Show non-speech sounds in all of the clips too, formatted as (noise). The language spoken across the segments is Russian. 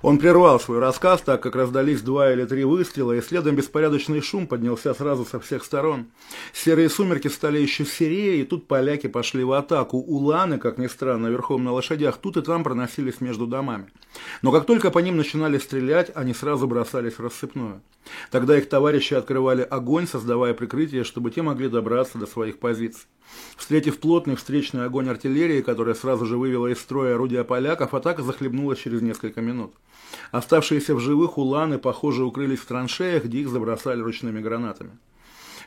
Он прервал свой рассказ, так как раздались два или три выстрела, и следом беспорядочный шум поднялся сразу со всех сторон. Серые сумерки стали еще серее, и тут поляки пошли в атаку. Уланы, как ни странно, верхом на лошадях, тут и там проносились между домами. Но как только по ним начинали стрелять, они сразу бросались в рассыпную. Тогда их товарищи открывали огонь, создавая прикрытие, чтобы те могли добраться до своих позиций. Встретив плотный встречный огонь артиллерии, которая сразу же вывела из строя орудия поляков, атака захлебнулась через несколько минут. Оставшиеся в живых уланы, похоже, укрылись в траншеях, где их забросали ручными гранатами.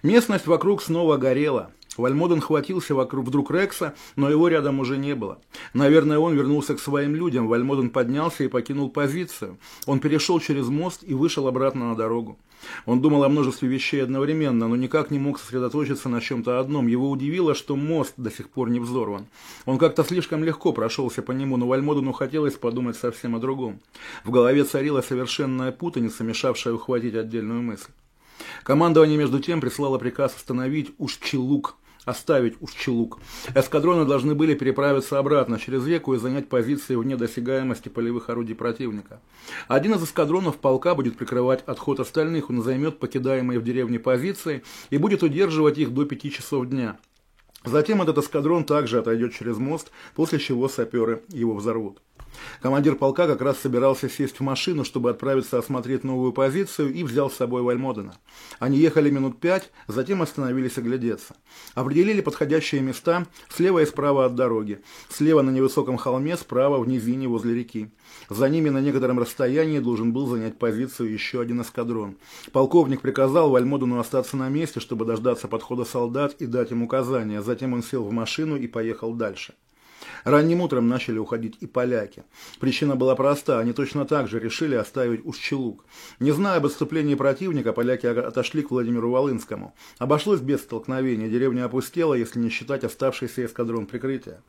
Местность вокруг снова горела. Вальмоден хватился вокруг вдруг Рекса, но его рядом уже не было. Наверное, он вернулся к своим людям. Вальмоден поднялся и покинул позицию. Он перешел через мост и вышел обратно на дорогу. Он думал о множестве вещей одновременно, но никак не мог сосредоточиться на чем-то одном. Его удивило, что мост до сих пор не взорван. Он как-то слишком легко прошелся по нему, но Вальмодену хотелось подумать совсем о другом. В голове царила совершенная путаница, мешавшая ухватить отдельную мысль. Командование между тем прислало приказ остановить Ушчелук оставить Ушчелук. Эскадроны должны были переправиться обратно через реку и занять позиции вне досягаемости полевых орудий противника. Один из эскадронов полка будет прикрывать отход остальных, он займет покидаемые в деревне позиции и будет удерживать их до пяти часов дня. Затем этот эскадрон также отойдет через мост, после чего саперы его взорвут. Командир полка как раз собирался сесть в машину, чтобы отправиться осмотреть новую позицию и взял с собой Вальмодена. Они ехали минут пять, затем остановились оглядеться. Определили подходящие места слева и справа от дороги. Слева на невысоком холме, справа в низине возле реки. За ними на некотором расстоянии должен был занять позицию еще один эскадрон. Полковник приказал Вальмодену остаться на месте, чтобы дождаться подхода солдат и дать им указания. Затем он сел в машину и поехал дальше. Ранним утром начали уходить и поляки. Причина была проста, они точно так же решили оставить Ущелук. Не зная об отступлении противника, поляки отошли к Владимиру Волынскому. Обошлось без столкновения, деревня опустела, если не считать оставшийся эскадрон прикрытия.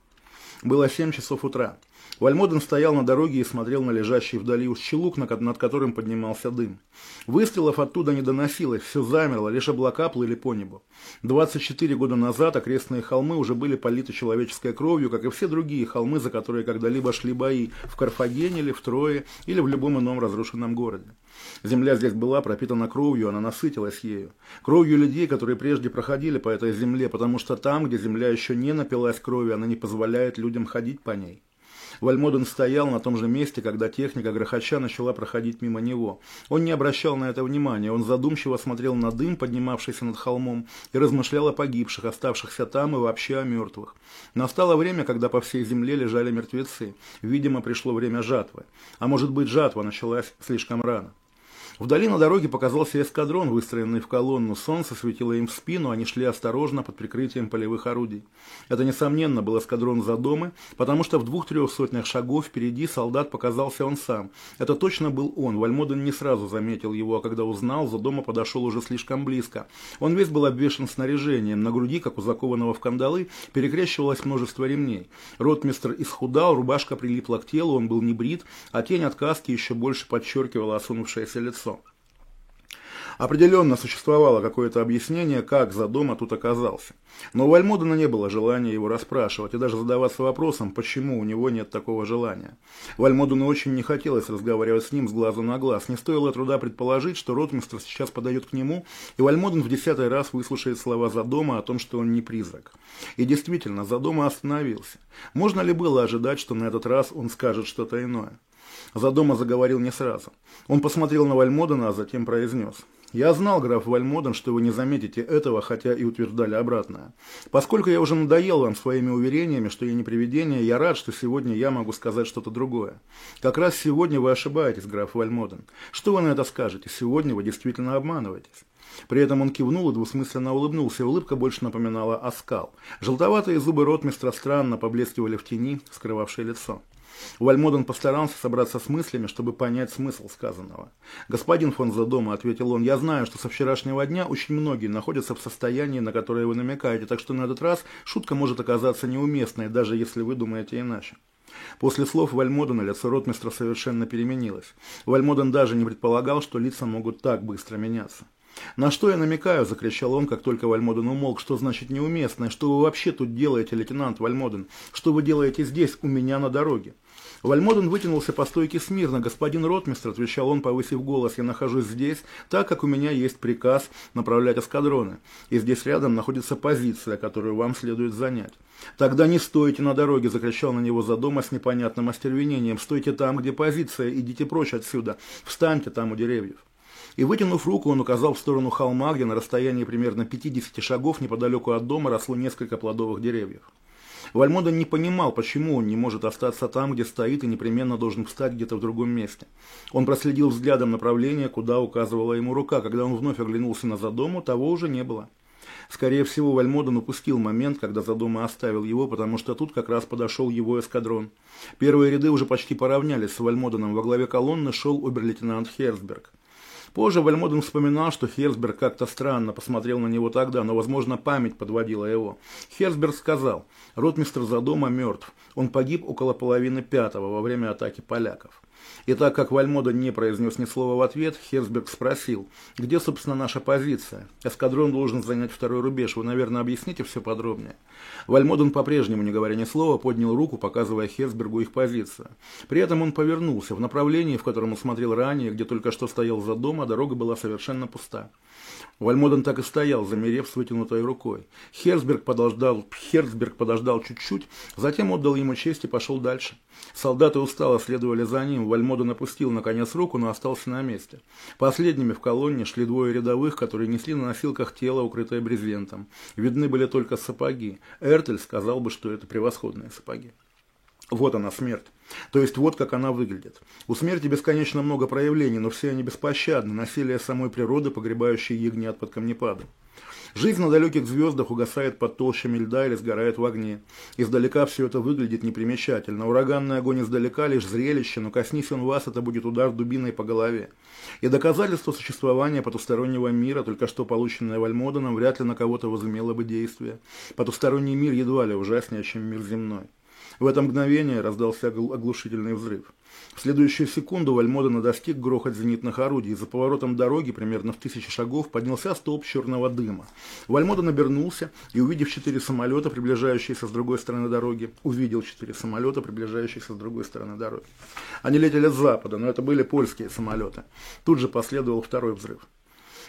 Было 7 часов утра. Вальмоден стоял на дороге и смотрел на лежащий вдали ущелук, над которым поднимался дым. Выстрелов оттуда не доносилось, все замерло, лишь облака плыли по небу. 24 года назад окрестные холмы уже были политы человеческой кровью, как и все другие холмы, за которые когда-либо шли бои в Карфагене или в Трое, или в любом ином разрушенном городе. Земля здесь была пропитана кровью, она насытилась ею. Кровью людей, которые прежде проходили по этой земле, потому что там, где земля еще не напилась кровью, она не позволяет людям ходить по ней. Вальмоден стоял на том же месте, когда техника грохоча начала проходить мимо него. Он не обращал на это внимания, он задумчиво смотрел на дым, поднимавшийся над холмом, и размышлял о погибших, оставшихся там и вообще о мертвых. Настало время, когда по всей земле лежали мертвецы. Видимо, пришло время жатвы. А может быть, жатва началась слишком рано. Вдали на дороге показался эскадрон, выстроенный в колонну. Солнце светило им в спину, они шли осторожно под прикрытием полевых орудий. Это, несомненно, был эскадрон за домы, потому что в двух-трех сотнях шагов впереди солдат показался он сам. Это точно был он. Вальмоден не сразу заметил его, а когда узнал, за дома подошел уже слишком близко. Он весь был обвешан снаряжением. На груди, как у закованного в кандалы, перекрещивалось множество ремней. Ротмистр исхудал, рубашка прилипла к телу, он был не брит, а тень от каски еще больше подчеркивала осунувшееся лицо. Определенно существовало какое-то объяснение, как за дома тут оказался. Но у Вальмодена не было желания его расспрашивать и даже задаваться вопросом, почему у него нет такого желания. Вальмодену очень не хотелось разговаривать с ним с глазу на глаз. Не стоило труда предположить, что ротмистр сейчас подойдет к нему, и Вальмоден в десятый раз выслушает слова за дома о том, что он не призрак. И действительно, за дома остановился. Можно ли было ожидать, что на этот раз он скажет что-то иное? Задома заговорил не сразу. Он посмотрел на Вальмодена, а затем произнес. «Я знал, граф Вальмоден, что вы не заметите этого, хотя и утверждали обратное. Поскольку я уже надоел вам своими уверениями, что я не привидение, я рад, что сегодня я могу сказать что-то другое. Как раз сегодня вы ошибаетесь, граф Вальмоден. Что вы на это скажете? Сегодня вы действительно обманываетесь». При этом он кивнул и двусмысленно улыбнулся. Улыбка больше напоминала оскал. Желтоватые зубы ротмистра странно поблескивали в тени, скрывавшей лицо. Вальмоден постарался собраться с мыслями, чтобы понять смысл сказанного. «Господин фон Задома», — ответил он, — «я знаю, что со вчерашнего дня очень многие находятся в состоянии, на которое вы намекаете, так что на этот раз шутка может оказаться неуместной, даже если вы думаете иначе». После слов Вальмодена лицо ротмистра совершенно переменилось. Вальмоден даже не предполагал, что лица могут так быстро меняться. «На что я намекаю?» – закричал он, как только Вальмоден умолк. «Что значит неуместное? Что вы вообще тут делаете, лейтенант Вальмоден? Что вы делаете здесь, у меня на дороге?» Вальмоден вытянулся по стойке смирно. «Господин ротмистр», — отвечал он, повысив голос, — «я нахожусь здесь, так как у меня есть приказ направлять эскадроны. И здесь рядом находится позиция, которую вам следует занять». «Тогда не стойте на дороге!» – закричал на него за дома с непонятным остервенением. «Стойте там, где позиция, идите прочь отсюда, встаньте там у деревьев». И вытянув руку, он указал в сторону холма, где на расстоянии примерно 50 шагов неподалеку от дома росло несколько плодовых деревьев. Вальмода не понимал, почему он не может остаться там, где стоит, и непременно должен встать где-то в другом месте. Он проследил взглядом направление, куда указывала ему рука. Когда он вновь оглянулся на Задому, того уже не было. Скорее всего, Вальмоден упустил момент, когда Задома оставил его, потому что тут как раз подошел его эскадрон. Первые ряды уже почти поравнялись с Вальмоденом. Во главе колонны шел обер-лейтенант Херсберг. Позже Вальмоден вспоминал, что Херсберг как-то странно посмотрел на него тогда, но, возможно, память подводила его. Херсберг сказал, ротмистр Задома мертв. Он погиб около половины пятого во время атаки поляков. И так как Вальмода не произнес ни слова в ответ, Херцберг спросил, где, собственно, наша позиция? Эскадрон должен занять второй рубеж, вы, наверное, объясните все подробнее. Вальмоден по-прежнему, не говоря ни слова, поднял руку, показывая Херцбергу их позицию. При этом он повернулся в направлении, в котором он смотрел ранее, где только что стоял за дом, а дорога была совершенно пуста. Вальмоден так и стоял, замерев с вытянутой рукой. Херцберг подождал, Херцберг подождал чуть-чуть, затем отдал ему честь и пошел дальше. Солдаты устало следовали за ним, Вальмоден опустил наконец руку, но остался на месте. Последними в колонне шли двое рядовых, которые несли на носилках тело, укрытое брезентом. Видны были только сапоги. Эртель сказал бы, что это превосходные сапоги. Вот она, смерть. То есть вот как она выглядит. У смерти бесконечно много проявлений, но все они беспощадны, насилие самой природы, погребающей ягнят под камнепадом. Жизнь на далеких звездах угасает под толщами льда или сгорает в огне. Издалека все это выглядит непримечательно. Ураганный огонь издалека лишь зрелище, но коснись он вас, это будет удар дубиной по голове. И доказательство существования потустороннего мира, только что полученное Вальмоданом, вряд ли на кого-то возымело бы действие. Потусторонний мир едва ли ужаснее, чем мир земной. В это мгновение раздался оглушительный взрыв. В следующую секунду Вальмодена достиг грохот зенитных орудий. За поворотом дороги, примерно в тысячи шагов, поднялся столб черного дыма. Вальмоден обернулся и, увидев четыре самолета, приближающиеся с другой стороны дороги, увидел четыре самолета, приближающиеся с другой стороны дороги. Они летели с запада, но это были польские самолеты. Тут же последовал второй взрыв.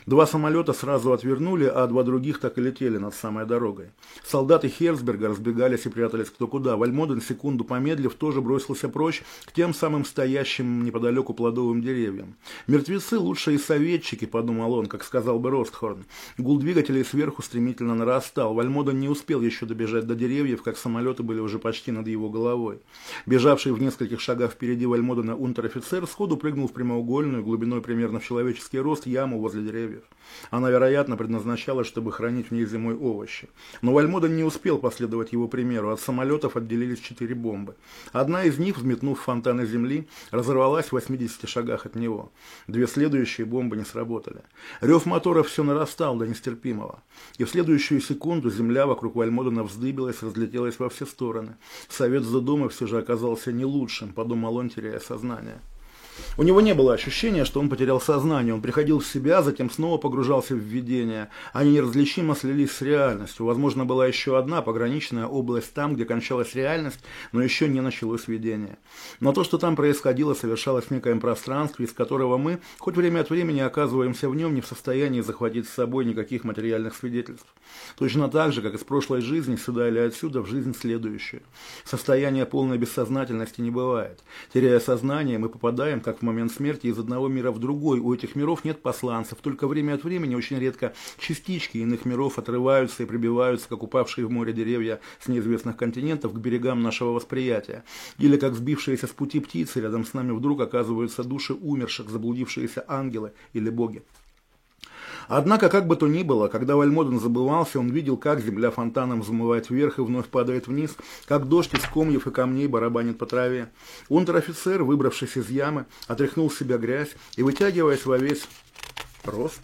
Два самолета сразу отвернули, а два других так и летели над самой дорогой. Солдаты Херцберга разбегались и прятались кто куда. Вальмоден, секунду помедлив, тоже бросился прочь к тем самым стоящим неподалеку плодовым деревьям. «Мертвецы лучшие советчики», — подумал он, как сказал бы Ростхорн. Гул двигателей сверху стремительно нарастал. Вальмоден не успел еще добежать до деревьев, как самолеты были уже почти над его головой. Бежавший в нескольких шагах впереди Вальмодена унтер-офицер сходу прыгнул в прямоугольную, глубиной примерно в человеческий рост, яму возле деревьев деревьев. Она, вероятно, предназначалась, чтобы хранить в ней зимой овощи. Но Вальмоден не успел последовать его примеру. От самолетов отделились четыре бомбы. Одна из них, взметнув фонтаны земли, разорвалась в 80 шагах от него. Две следующие бомбы не сработали. Рев мотора все нарастал до нестерпимого. И в следующую секунду земля вокруг Вальмодена вздыбилась, разлетелась во все стороны. Совет за дома все же оказался не лучшим, подумал он, теряя сознание. У него не было ощущения, что он потерял сознание. Он приходил в себя, затем снова погружался в видение. Они неразличимо слились с реальностью. Возможно, была еще одна пограничная область там, где кончалась реальность, но еще не началось видение. Но то, что там происходило, совершалось в некоем пространстве, из которого мы, хоть время от времени оказываемся в нем, не в состоянии захватить с собой никаких материальных свидетельств. Точно так же, как из прошлой жизни, сюда или отсюда, в жизнь следующую. Состояние полной бессознательности не бывает. Теряя сознание, мы попадаем как в момент смерти, из одного мира в другой. У этих миров нет посланцев, только время от времени, очень редко, частички иных миров отрываются и прибиваются, как упавшие в море деревья с неизвестных континентов, к берегам нашего восприятия. Или как сбившиеся с пути птицы, рядом с нами вдруг оказываются души умерших, заблудившиеся ангелы или боги. Однако, как бы то ни было, когда Вальмоден забывался, он видел, как земля фонтаном взмывает вверх и вновь падает вниз, как дождь из комьев и камней барабанит по траве. Унтер-офицер, выбравшись из ямы, отряхнул с себя грязь и, вытягиваясь во весь рост,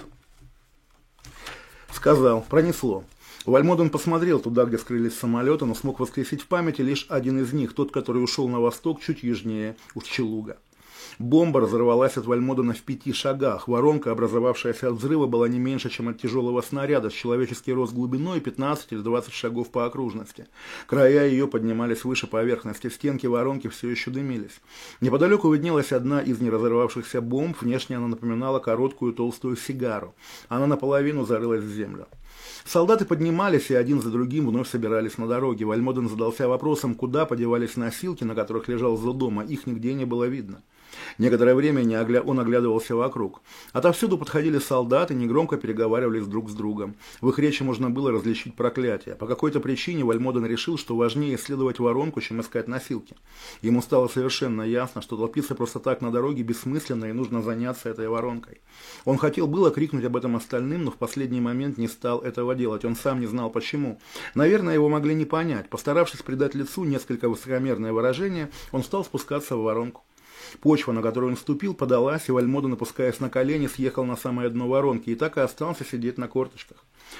сказал, пронесло. Вальмоден посмотрел туда, где скрылись самолеты, но смог воскресить в памяти лишь один из них, тот, который ушел на восток чуть южнее, у Челуга. Бомба разорвалась от Вальмодена в пяти шагах. Воронка, образовавшаяся от взрыва, была не меньше, чем от тяжелого снаряда с человеческий рост глубиной 15 или 20 шагов по окружности. Края ее поднимались выше поверхности, стенки воронки все еще дымились. Неподалеку виднелась одна из неразорвавшихся бомб, внешне она напоминала короткую толстую сигару. Она наполовину зарылась в землю. Солдаты поднимались и один за другим вновь собирались на дороге. Вальмоден задался вопросом, куда подевались носилки, на которых лежал дома. Их нигде не было видно. Некоторое время он оглядывался вокруг. Отовсюду подходили солдаты, негромко переговаривались друг с другом. В их речи можно было различить проклятие. По какой-то причине Вальмоден решил, что важнее исследовать воронку, чем искать носилки. Ему стало совершенно ясно, что толпиться просто так на дороге бессмысленно и нужно заняться этой воронкой. Он хотел было крикнуть об этом остальным, но в последний момент не стал этого делать. Он сам не знал почему. Наверное, его могли не понять. Постаравшись придать лицу несколько высокомерное выражение, он стал спускаться в воронку. Почва, на которую он ступил, подалась, и Вальмода, напускаясь на колени, съехал на самое дно воронки и так и остался сидеть на корточках.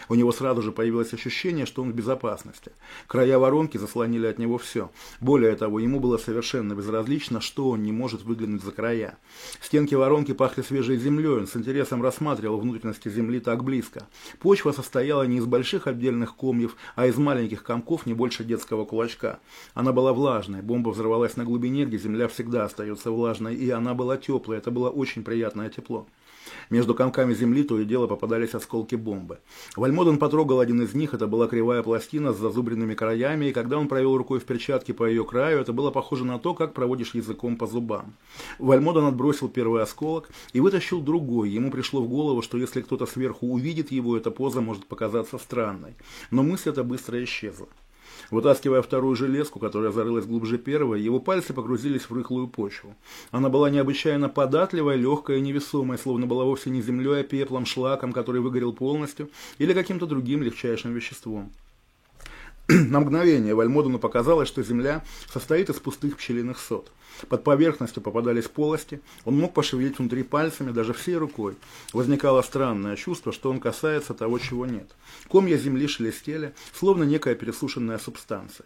У него сразу же появилось ощущение, что он в безопасности. Края воронки заслонили от него все. Более того, ему было совершенно безразлично, что он не может выглянуть за края. Стенки воронки пахли свежей землей, он с интересом рассматривал внутренности земли так близко. Почва состояла не из больших отдельных комьев, а из маленьких комков не больше детского кулачка. Она была влажной, бомба взорвалась на глубине, где земля всегда остается влажной, и она была теплой, это было очень приятное тепло. Между комками земли то и дело попадались осколки бомбы. Вальмоден потрогал один из них, это была кривая пластина с зазубренными краями, и когда он провел рукой в перчатке по ее краю, это было похоже на то, как проводишь языком по зубам. Вальмоден отбросил первый осколок и вытащил другой. Ему пришло в голову, что если кто-то сверху увидит его, эта поза может показаться странной. Но мысль эта быстро исчезла. Вытаскивая вторую железку, которая зарылась глубже первой, его пальцы погрузились в рыхлую почву. Она была необычайно податливая, легкая и невесомая, словно была вовсе не землей, а пеплом, шлаком, который выгорел полностью, или каким-то другим легчайшим веществом. (clears throat) На мгновение Вальмодуну показалось, что земля состоит из пустых пчелиных сот. Под поверхностью попадались полости, он мог пошевелить внутри пальцами, даже всей рукой. Возникало странное чувство, что он касается того, чего нет. Комья земли шелестели, словно некая пересушенная субстанция.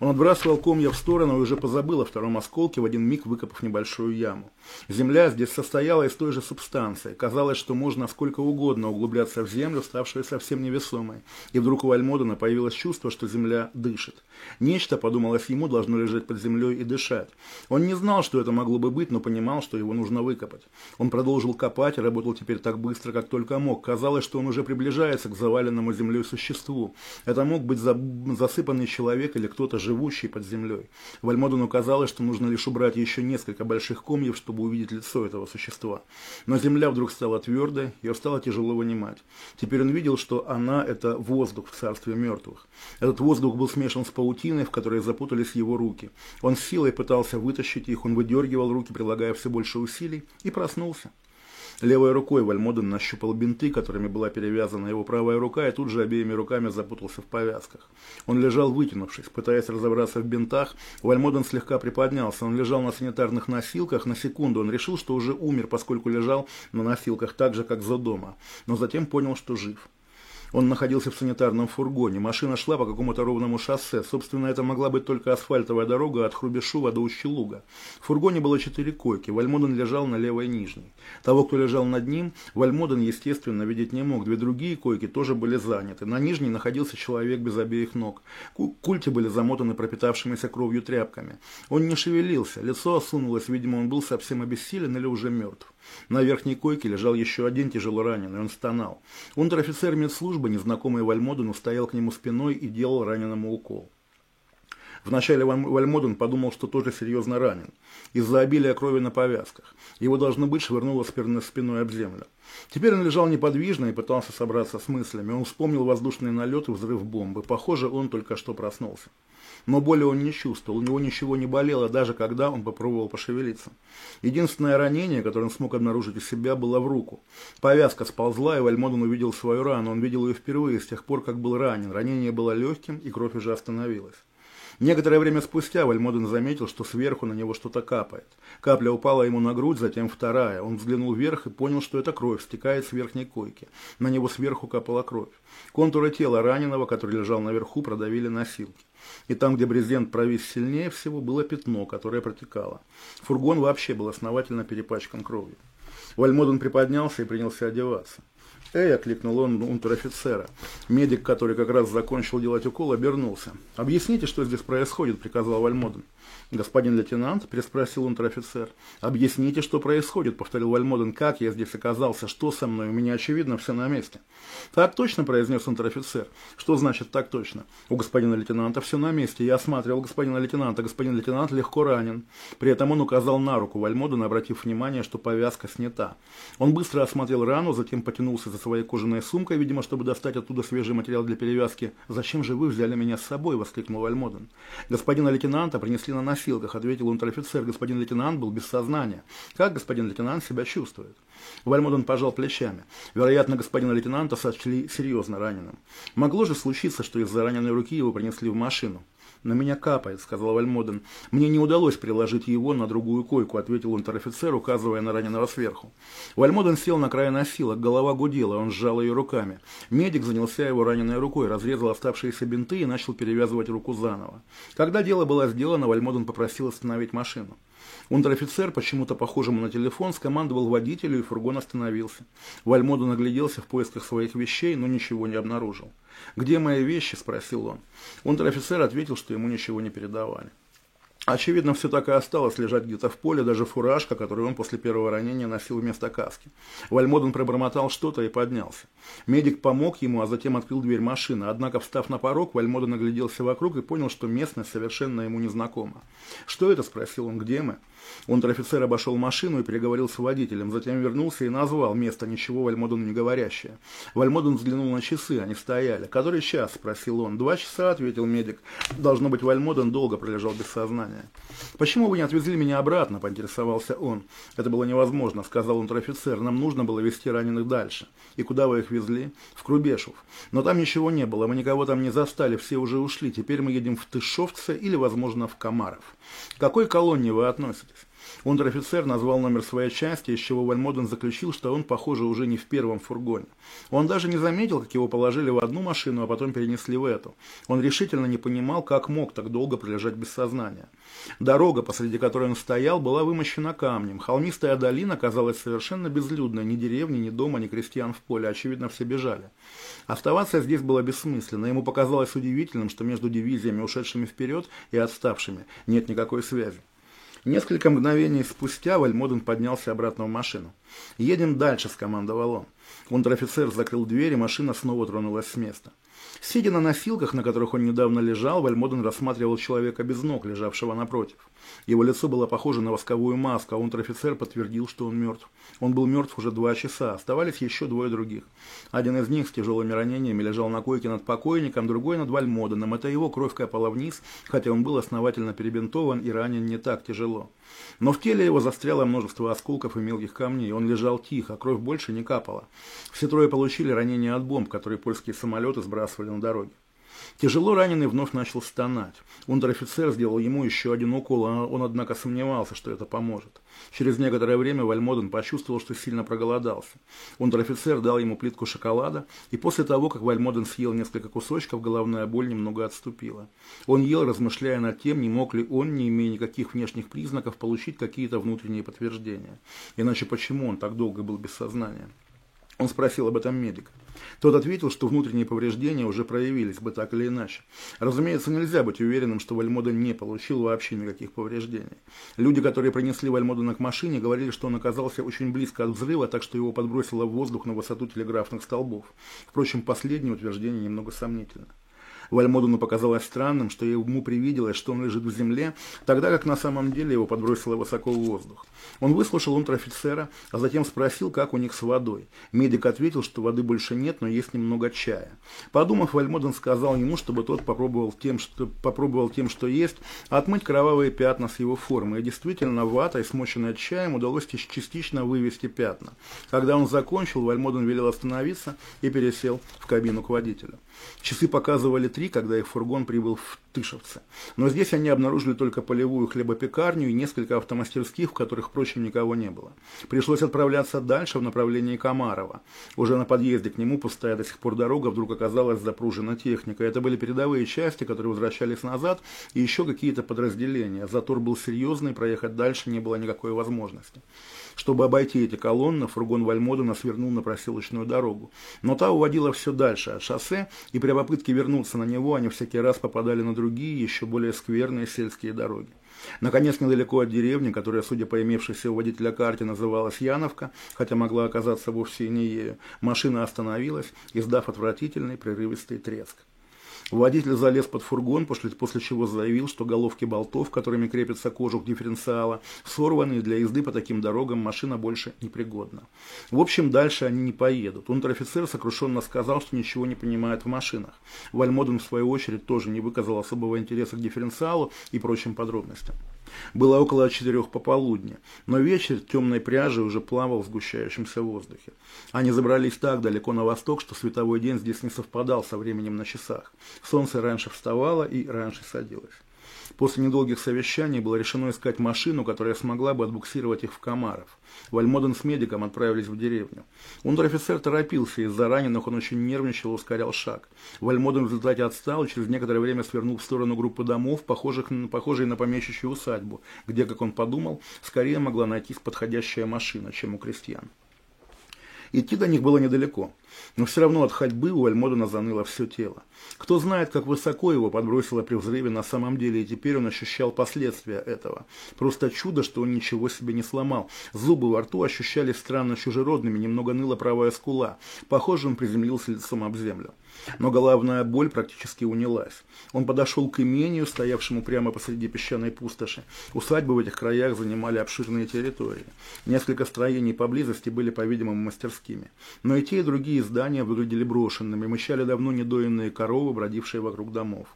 Он отбрасывал комья в сторону и уже позабыл о втором осколке, в один миг выкопав небольшую яму. Земля здесь состояла из той же субстанции. Казалось, что можно сколько угодно углубляться в землю, ставшую совсем невесомой. И вдруг у Альмодена появилось чувство, что земля дышит. Нечто, подумалось ему, должно лежать под землей и дышать. Он не знал, что это могло бы быть, но понимал, что его нужно выкопать. Он продолжил копать и работал теперь так быстро, как только мог. Казалось, что он уже приближается к заваленному землей существу. Это мог быть засыпанный человек или кто-то живущий под землей. Вальмодену казалось, что нужно лишь убрать еще несколько больших комьев, чтобы увидеть лицо этого существа. Но земля вдруг стала твердой, ее стало тяжело вынимать. Теперь он видел, что она – это воздух в царстве мертвых. Этот воздух был смешан с паутиной, в которой запутались его руки. Он с силой пытался вытащить их, он выдергивал руки, прилагая все больше усилий, и проснулся. Левой рукой Вальмоден нащупал бинты, которыми была перевязана его правая рука, и тут же обеими руками запутался в повязках. Он лежал вытянувшись, пытаясь разобраться в бинтах. Вальмоден слегка приподнялся. Он лежал на санитарных носилках. На секунду он решил, что уже умер, поскольку лежал на носилках так же, как за дома. Но затем понял, что жив. Он находился в санитарном фургоне. Машина шла по какому-то ровному шоссе. Собственно, это могла быть только асфальтовая дорога от Хрубешува до Ущелуга. В фургоне было четыре койки. Вальмоден лежал на левой нижней. Того, кто лежал над ним, Вальмоден, естественно, видеть не мог. Две другие койки тоже были заняты. На нижней находился человек без обеих ног. Культи были замотаны пропитавшимися кровью тряпками. Он не шевелился. Лицо осунулось. Видимо, он был совсем обессилен или уже мертв. На верхней койке лежал еще один тяжело раненый, он стонал. Унтер-офицер медслужбы, незнакомый Вальмодену, стоял к нему спиной и делал раненому укол. Вначале Вальмоден подумал, что тоже серьезно ранен, из-за обилия крови на повязках. Его, должно быть, швырнуло спиной об землю. Теперь он лежал неподвижно и пытался собраться с мыслями. Он вспомнил воздушные налеты взрыв бомбы. Похоже, он только что проснулся но боли он не чувствовал, у него ничего не болело, даже когда он попробовал пошевелиться. Единственное ранение, которое он смог обнаружить у себя, было в руку. Повязка сползла, и Вальмоден увидел свою рану. Он видел ее впервые с тех пор, как был ранен. Ранение было легким, и кровь уже остановилась. Некоторое время спустя Вальмоден заметил, что сверху на него что-то капает. Капля упала ему на грудь, затем вторая. Он взглянул вверх и понял, что это кровь, стекает с верхней койки. На него сверху капала кровь. Контуры тела раненого, который лежал наверху, продавили носилки. И там, где брезент провис сильнее всего, было пятно, которое протекало. Фургон вообще был основательно перепачкан кровью. Вальмоден приподнялся и принялся одеваться. «Эй!» – окликнул он унтер-офицера. Медик, который как раз закончил делать укол, обернулся. «Объясните, что здесь происходит», – приказал Вальмоден. «Господин лейтенант?» – переспросил унтер-офицер. «Объясните, что происходит», – повторил Вальмоден. «Как я здесь оказался? Что со мной? У меня, очевидно, все на месте». «Так точно», – произнес унтер-офицер. «Что значит так точно?» «У господина лейтенанта все на месте. Я осматривал господина лейтенанта. Господин лейтенант легко ранен». При этом он указал на руку Вальмодена, обратив внимание, что повязка снята. Он быстро осмотрел рану, затем потянулся за своей кожаной сумкой, видимо, чтобы достать оттуда свежий материал для перевязки. «Зачем же вы взяли меня с собой?» – воскликнул Вальмоден. «Господина лейтенанта принесли на носилках, ответил унтер-офицер. Господин лейтенант был без сознания. Как господин лейтенант себя чувствует? Вальмоден пожал плечами. Вероятно, господина лейтенанта сочли серьезно раненым. Могло же случиться, что из-за раненой руки его принесли в машину. «На меня капает», — сказал Вальмоден. «Мне не удалось приложить его на другую койку», — ответил унтер-офицер, указывая на раненого сверху. Вальмоден сел на край носилок, голова гудела, он сжал ее руками. Медик занялся его раненой рукой, разрезал оставшиеся бинты и начал перевязывать руку заново. Когда дело было сделано, Вальмоден попросил остановить машину. Унтер-офицер, почему-то похожему на телефон, скомандовал водителю, и фургон остановился. Вальмоду нагляделся в поисках своих вещей, но ничего не обнаружил. «Где мои вещи?» – спросил он. Унтер-офицер ответил, что ему ничего не передавали. Очевидно, все так и осталось лежать где-то в поле, даже фуражка, которую он после первого ранения носил вместо каски. Вальмоден пробормотал что-то и поднялся. Медик помог ему, а затем открыл дверь машины. Однако, встав на порог, Вальмоден огляделся вокруг и понял, что местность совершенно ему незнакома. «Что это?» – спросил он. «Где мы?» Унтер-офицер обошел машину и переговорил с водителем, затем вернулся и назвал место, ничего Вальмодену не говорящее. Вальмоден взглянул на часы, они стояли. «Который час?» – спросил он. «Два часа», – ответил медик. «Должно быть, Вальмоден долго пролежал без сознания». «Почему вы не отвезли меня обратно?» – поинтересовался он. «Это было невозможно», – сказал унтер-офицер. «Нам нужно было везти раненых дальше». «И куда вы их везли?» «В Крубешев. Но там ничего не было, мы никого там не застали, все уже ушли. Теперь мы едем в Тышовце или, возможно, в Комаров». «К какой колонне вы относитесь?» Унтер-офицер назвал номер своей части, из чего Вальмоден заключил, что он, похоже, уже не в первом фургоне. Он даже не заметил, как его положили в одну машину, а потом перенесли в эту. Он решительно не понимал, как мог так долго пролежать без сознания. Дорога, посреди которой он стоял, была вымощена камнем. Холмистая долина казалась совершенно безлюдной. Ни деревни, ни дома, ни крестьян в поле. Очевидно, все бежали. Оставаться здесь было бессмысленно. Ему показалось удивительным, что между дивизиями, ушедшими вперед, и отставшими, нет никакой связи. Несколько мгновений спустя Вальмоден поднялся обратно в машину. «Едем дальше», – скомандовал он. Унтер-офицер закрыл дверь, и машина снова тронулась с места. Сидя на носилках, на которых он недавно лежал, Вальмоден рассматривал человека без ног, лежавшего напротив. Его лицо было похоже на восковую маску, а унтер-офицер подтвердил, что он мертв. Он был мертв уже два часа, оставались еще двое других. Один из них с тяжелыми ранениями лежал на койке над покойником, другой над Вальмоденом. Это его кровь капала вниз, хотя он был основательно перебинтован и ранен не так тяжело. Но в теле его застряло множество осколков и мелких камней. Он лежал тихо, кровь больше не капала. Все трое получили ранения от бомб, которые польские самолеты сбрасывали на дороге. Тяжело раненый вновь начал стонать. Унтер-офицер сделал ему еще один укол, а он, однако, сомневался, что это поможет. Через некоторое время Вальмоден почувствовал, что сильно проголодался. Унтер-офицер дал ему плитку шоколада, и после того, как Вальмоден съел несколько кусочков, головная боль немного отступила. Он ел, размышляя над тем, не мог ли он, не имея никаких внешних признаков, получить какие-то внутренние подтверждения. Иначе почему он так долго был без сознания? Он спросил об этом медика. Тот ответил, что внутренние повреждения уже проявились бы так или иначе. Разумеется, нельзя быть уверенным, что Вальмоден не получил вообще никаких повреждений. Люди, которые принесли Вальмодена к машине, говорили, что он оказался очень близко от взрыва, так что его подбросило в воздух на высоту телеграфных столбов. Впрочем, последнее утверждение немного сомнительно. Вальмодуну показалось странным, что ему привиделось, что он лежит в земле, тогда как на самом деле его подбросило высоко в воздух. Он выслушал унтер-офицера, а затем спросил, как у них с водой. Медик ответил, что воды больше нет, но есть немного чая. Подумав, Вальмоден сказал ему, чтобы тот попробовал тем, что, попробовал тем, что есть, отмыть кровавые пятна с его формы. И действительно, ватой, смоченной чаем, удалось частично вывести пятна. Когда он закончил, Вальмоден велел остановиться и пересел в кабину к водителю. Часы показывали 3, когда их фургон прибыл в Тышевце. Но здесь они обнаружили только полевую хлебопекарню и несколько автомастерских, в которых, впрочем, никого не было. Пришлось отправляться дальше в направлении Комарова. Уже на подъезде к нему, пустая до сих пор дорога, вдруг оказалась запружена техника. Это были передовые части, которые возвращались назад, и еще какие-то подразделения. Затор был серьезный, проехать дальше не было никакой возможности. Чтобы обойти эти колонны, фургон Вальмодена свернул на проселочную дорогу. Но та уводила все дальше от шоссе, и при попытке вернуться на него они всякий раз попадали на другие, еще более скверные сельские дороги. Наконец, недалеко от деревни, которая, судя по имевшейся у водителя карте, называлась Яновка, хотя могла оказаться вовсе не ею, машина остановилась, издав отвратительный прерывистый треск. Водитель залез под фургон, после, после чего заявил, что головки болтов, которыми крепится кожух дифференциала, сорваны, и для езды по таким дорогам машина больше непригодна. В общем, дальше они не поедут. Унтер-офицер сокрушенно сказал, что ничего не понимает в машинах. Вальмоден, в свою очередь, тоже не выказал особого интереса к дифференциалу и прочим подробностям. Было около четырех пополудни, но вечер темной пряжи уже плавал в сгущающемся воздухе. Они забрались так далеко на восток, что световой день здесь не совпадал со временем на часах. Солнце раньше вставало и раньше садилось. После недолгих совещаний было решено искать машину, которая смогла бы отбуксировать их в Комаров. Вальмоден с медиком отправились в деревню. Унтер-офицер торопился, из-за раненых он очень нервничал и ускорял шаг. Вальмоден в результате отстал и через некоторое время свернул в сторону группы домов, похожих, похожей на помещичью усадьбу, где, как он подумал, скорее могла найтись подходящая машина, чем у крестьян. Идти до них было недалеко, но все равно от ходьбы у Альмодена заныло все тело. Кто знает, как высоко его подбросило при взрыве на самом деле, и теперь он ощущал последствия этого. Просто чудо, что он ничего себе не сломал. Зубы во рту ощущались странно чужеродными, немного ныла правая скула. Похоже, он приземлился лицом об землю. Но головная боль практически унялась. Он подошел к имению, стоявшему прямо посреди песчаной пустоши. Усадьбы в этих краях занимали обширные территории. Несколько строений поблизости были, по-видимому, мастерскими. Но и те, и другие здания выглядели брошенными, мычали давно недоенные коровы, бродившие вокруг домов.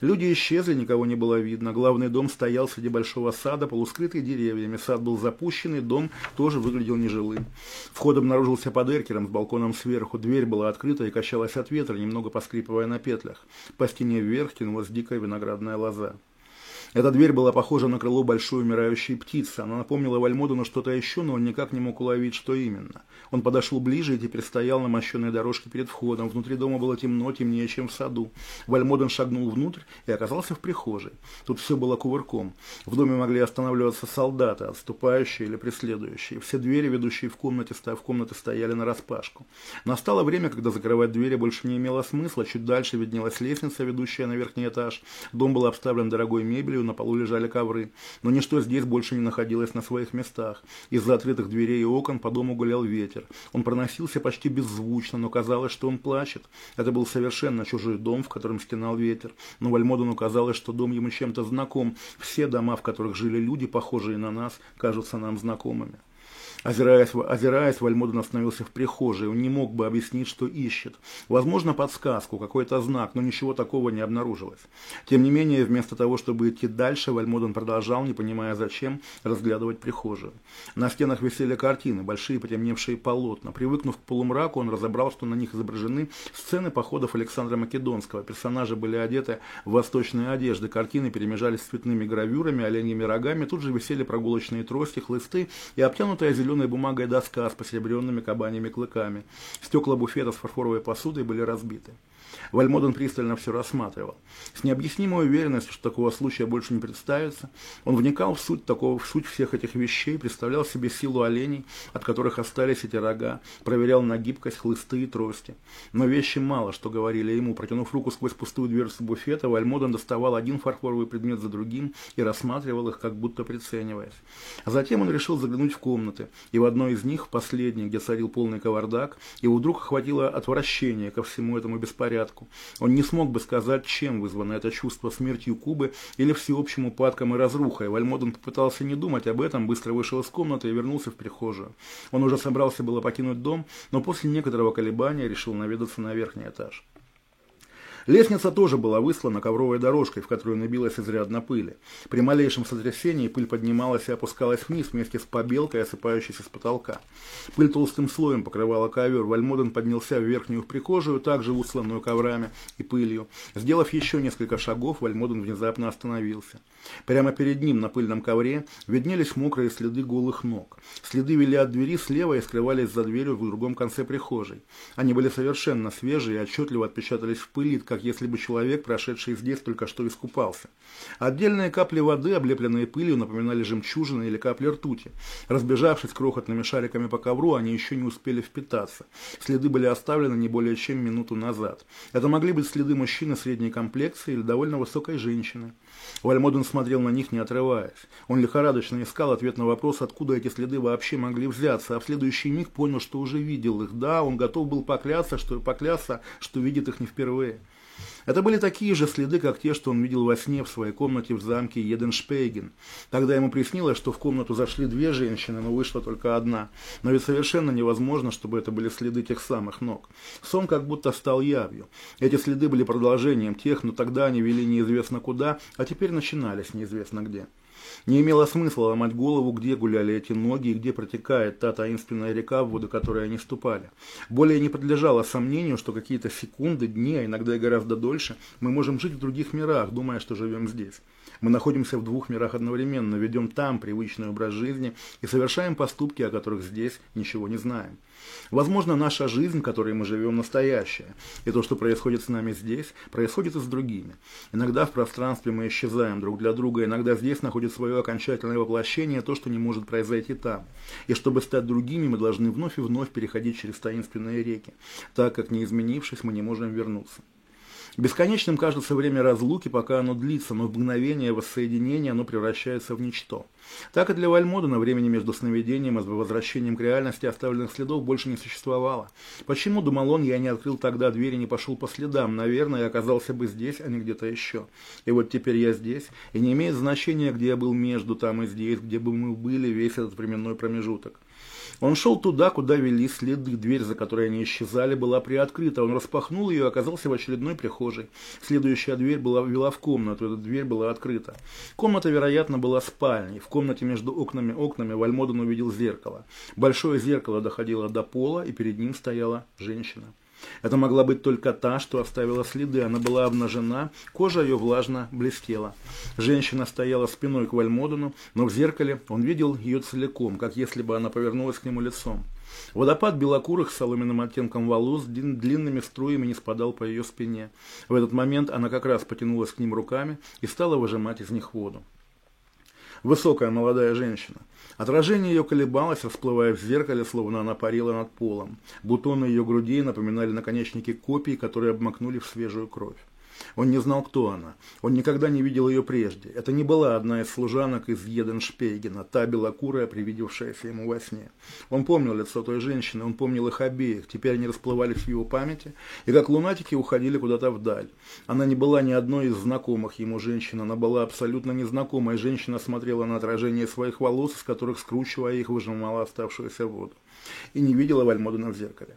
Люди исчезли, никого не было видно. Главный дом стоял среди большого сада, полускрытый деревьями. Сад был запущенный, дом тоже выглядел нежилым. Вход обнаружился под эркером с балконом сверху. Дверь была открыта и качалась от ветра, немного поскрипывая на петлях. По стене вверх тянулась дикая виноградная лоза. Эта дверь была похожа на крыло большой умирающей птицы. Она напомнила Вальмодену что-то еще, но он никак не мог уловить, что именно. Он подошел ближе и теперь стоял на мощенной дорожке перед входом. Внутри дома было темно, темнее, чем в саду. Вальмоден шагнул внутрь и оказался в прихожей. Тут все было кувырком. В доме могли останавливаться солдаты, отступающие или преследующие. Все двери, ведущие в комнате, в комнаты стояли на распашку. Настало время, когда закрывать двери больше не имело смысла. Чуть дальше виднелась лестница, ведущая на верхний этаж. Дом был обставлен дорогой мебелью, на полу лежали ковры, но ничто здесь больше не находилось на своих местах. Из-за открытых дверей и окон по дому гулял ветер. Он проносился почти беззвучно, но казалось, что он плачет. Это был совершенно чужой дом, в котором стенал ветер. Но Вальмодену казалось, что дом ему чем-то знаком. Все дома, в которых жили люди, похожие на нас, кажутся нам знакомыми. Озираясь, озираясь, Вальмоден остановился в прихожей. Он не мог бы объяснить, что ищет. Возможно, подсказку, какой-то знак, но ничего такого не обнаружилось. Тем не менее, вместо того, чтобы идти дальше, Вальмоден продолжал, не понимая зачем, разглядывать прихожую. На стенах висели картины, большие потемневшие полотна. Привыкнув к полумраку, он разобрал, что на них изображены сцены походов Александра Македонского. Персонажи были одеты в восточные одежды. Картины перемежались с цветными гравюрами, оленьими рогами. Тут же висели прогулочные трости, хлысты и обтянутая зеленая зеленой бумагой доска с посеребренными кабаньими клыками. Стекла буфета с фарфоровой посудой были разбиты. Вальмоден пристально все рассматривал. С необъяснимой уверенностью, что такого случая больше не представится, он вникал в суть такого, в суть всех этих вещей, представлял себе силу оленей, от которых остались эти рога, проверял на гибкость хлысты и трости. Но вещи мало, что говорили ему. Протянув руку сквозь пустую дверцу буфета, Вальмоден доставал один фарфоровый предмет за другим и рассматривал их, как будто прицениваясь. А затем он решил заглянуть в комнаты, и в одной из них, в последней, где царил полный кавардак, его вдруг охватило отвращение ко всему этому беспорядку порядку. Он не смог бы сказать, чем вызвано это чувство смертью Кубы или всеобщим упадком и разрухой. Вальмоден попытался не думать об этом, быстро вышел из комнаты и вернулся в прихожую. Он уже собрался было покинуть дом, но после некоторого колебания решил наведаться на верхний этаж. Лестница тоже была выслана ковровой дорожкой, в которую набилась изрядно пыли. При малейшем сотрясении пыль поднималась и опускалась вниз вместе с побелкой, осыпающейся с потолка. Пыль толстым слоем покрывала ковер. Вальмоден поднялся в верхнюю прихожую, также усланную коврами и пылью. Сделав еще несколько шагов, Вальмоден внезапно остановился. Прямо перед ним на пыльном ковре виднелись мокрые следы голых ног. Следы вели от двери слева и скрывались за дверью в другом конце прихожей. Они были совершенно свежие и отчетливо отпечатались в пыли, как если бы человек, прошедший здесь, только что искупался. Отдельные капли воды, облепленные пылью, напоминали жемчужины или капли ртути. Разбежавшись крохотными шариками по ковру, они еще не успели впитаться. Следы были оставлены не более чем минуту назад. Это могли быть следы мужчины средней комплекции или довольно высокой женщины. Вальмоден смотрел на них, не отрываясь. Он лихорадочно искал ответ на вопрос, откуда эти следы вообще могли взяться, а в следующий миг понял, что уже видел их. Да, он готов был поклясться, что поклясться, что видит их не впервые. Это были такие же следы, как те, что он видел во сне в своей комнате в замке Еденшпейген. Тогда ему приснилось, что в комнату зашли две женщины, но вышла только одна. Но ведь совершенно невозможно, чтобы это были следы тех самых ног. Сон как будто стал явью. Эти следы были продолжением тех, но тогда они вели неизвестно куда, а теперь начинались неизвестно где. Не имело смысла ломать голову, где гуляли эти ноги и где протекает та таинственная река, в воду которой они ступали. Более не подлежало сомнению, что какие-то секунды, дни, а иногда и гораздо дольше, мы можем жить в других мирах, думая, что живем здесь. Мы находимся в двух мирах одновременно, ведем там привычный образ жизни и совершаем поступки, о которых здесь ничего не знаем. Возможно, наша жизнь, в которой мы живем, настоящая. И то, что происходит с нами здесь, происходит и с другими. Иногда в пространстве мы исчезаем друг для друга, иногда здесь находит свое окончательное воплощение то, что не может произойти там. И чтобы стать другими, мы должны вновь и вновь переходить через таинственные реки, так как, не изменившись, мы не можем вернуться. Бесконечным кажется время разлуки, пока оно длится, но в мгновение воссоединения оно превращается в ничто. Так и для Вальмодена времени между сновидением и возвращением к реальности оставленных следов больше не существовало. Почему, думал он, я не открыл тогда дверь и не пошел по следам? Наверное, я оказался бы здесь, а не где-то еще. И вот теперь я здесь, и не имеет значения, где я был между там и здесь, где бы мы были весь этот временной промежуток. Он шел туда, куда вели следы. Дверь, за которой они исчезали, была приоткрыта. Он распахнул ее и оказался в очередной прихожей. Следующая дверь была, вела в комнату. Эта дверь была открыта. Комната, вероятно, была спальней. В комнате между окнами окнами Вальмоден увидел зеркало. Большое зеркало доходило до пола, и перед ним стояла женщина. Это могла быть только та, что оставила следы. Она была обнажена, кожа ее влажно блестела. Женщина стояла спиной к Вальмодену, но в зеркале он видел ее целиком, как если бы она повернулась к нему лицом. Водопад белокурых с соломенным оттенком волос длинными струями не спадал по ее спине. В этот момент она как раз потянулась к ним руками и стала выжимать из них воду. Высокая молодая женщина. Отражение ее колебалось, расплывая в зеркале, словно она парила над полом. Бутоны ее грудей напоминали наконечники копий, которые обмакнули в свежую кровь. Он не знал, кто она. Он никогда не видел ее прежде. Это не была одна из служанок из Еденшпейгена, та белокурая, привидевшаяся ему во сне. Он помнил лицо той женщины, он помнил их обеих. Теперь они расплывались в его памяти, и как лунатики уходили куда-то вдаль. Она не была ни одной из знакомых ему женщин, она была абсолютно незнакомой. Женщина смотрела на отражение своих волос, из которых, скручивая их, выжимала оставшуюся воду. И не видела Вальмодена в зеркале.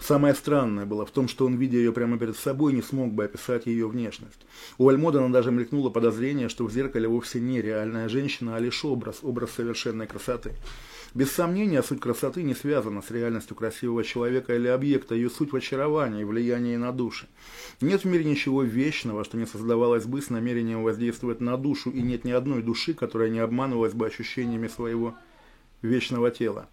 Самое странное было в том, что он, видя ее прямо перед собой, не смог бы описать ее внешность. У Альмодена даже мелькнуло подозрение, что в зеркале вовсе не реальная женщина, а лишь образ, образ совершенной красоты. Без сомнения, суть красоты не связана с реальностью красивого человека или объекта, ее суть в очаровании, влиянии на души. Нет в мире ничего вечного, что не создавалось бы с намерением воздействовать на душу, и нет ни одной души, которая не обманывалась бы ощущениями своего вечного тела.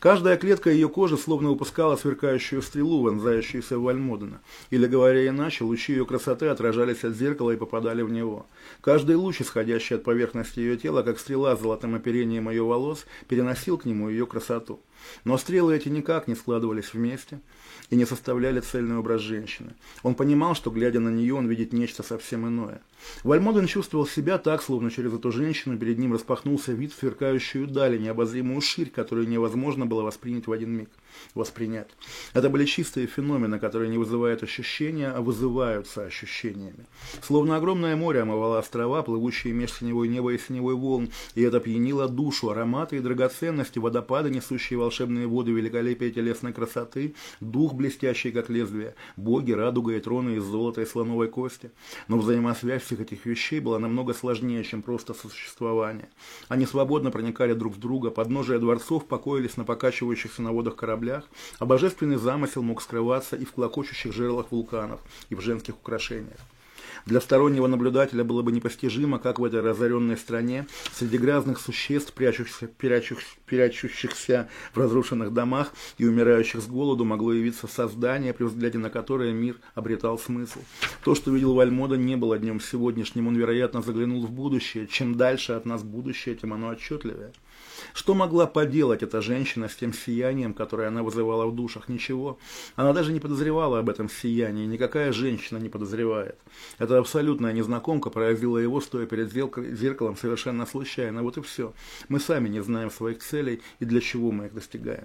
Каждая клетка ее кожи словно выпускала сверкающую стрелу, вонзающуюся в Вальмодена. Или, говоря иначе, лучи ее красоты отражались от зеркала и попадали в него. Каждый луч, исходящий от поверхности ее тела, как стрела с золотым оперением ее волос, переносил к нему ее красоту. Но стрелы эти никак не складывались вместе и не составляли цельный образ женщины. Он понимал, что, глядя на нее, он видит нечто совсем иное. Вальмоден чувствовал себя так, словно через эту женщину перед ним распахнулся вид в сверкающую дали, необозримую ширь, которую невозможно было воспринять в один миг. Воспринять. Это были чистые феномены, которые не вызывают ощущения, а вызываются ощущениями. Словно огромное море омывало острова, плывущие меж синевой неба и синевой волн, и это пьянило душу, ароматы и драгоценности, водопады, несущие волшебные воды, великолепие телесной красоты, дух блестящий, как лезвие, боги, радуга и троны из золота и слоновой кости. Но взаимосвязь всех этих вещей была намного сложнее, чем просто существование. Они свободно проникали друг в друга, подножия дворцов покоились на покачивающихся на водах кораблях, а божественный замысел мог скрываться и в клокочущих жерлах вулканов, и в женских украшениях. Для стороннего наблюдателя было бы непостижимо, как в этой разоренной стране, среди грязных существ, прячущихся, прячущихся, прячущихся в разрушенных домах и умирающих с голоду, могло явиться создание, при взгляде на которое мир обретал смысл. То, что видел Вальмода, не было днем сегодняшним, он, вероятно, заглянул в будущее. Чем дальше от нас будущее, тем оно отчетливее. Что могла поделать эта женщина с тем сиянием, которое она вызывала в душах? Ничего. Она даже не подозревала об этом сиянии. Никакая женщина не подозревает. Эта абсолютная незнакомка поразила его, стоя перед зеркалом совершенно случайно. Вот и все. Мы сами не знаем своих целей и для чего мы их достигаем.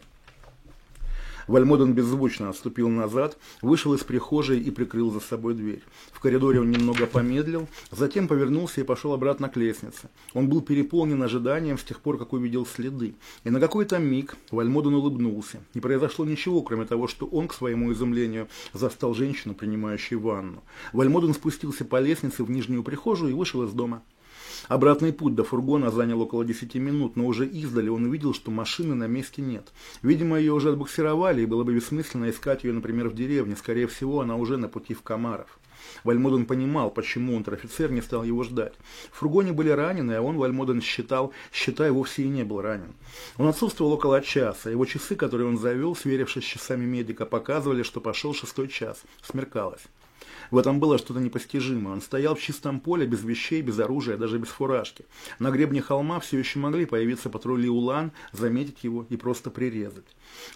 Вальмоден беззвучно отступил назад, вышел из прихожей и прикрыл за собой дверь. В коридоре он немного помедлил, затем повернулся и пошел обратно к лестнице. Он был переполнен ожиданием с тех пор, как увидел следы. И на какой-то миг Вальмоден улыбнулся. Не произошло ничего, кроме того, что он, к своему изумлению, застал женщину, принимающую ванну. Вальмоден спустился по лестнице в нижнюю прихожую и вышел из дома. Обратный путь до фургона занял около 10 минут, но уже издали он увидел, что машины на месте нет. Видимо, ее уже отбуксировали, и было бы бессмысленно искать ее, например, в деревне. Скорее всего, она уже на пути в Комаров. Вальмоден понимал, почему унтер-офицер не стал его ждать. В фургоне были ранены, а он, Вальмоден, считал, считай, вовсе и не был ранен. Он отсутствовал около часа. Его часы, которые он завел, сверившись с часами медика, показывали, что пошел шестой час. Смеркалось. В этом было что-то непостижимое. Он стоял в чистом поле, без вещей, без оружия, даже без фуражки. На гребне холма все еще могли появиться патрули Улан, заметить его и просто прирезать.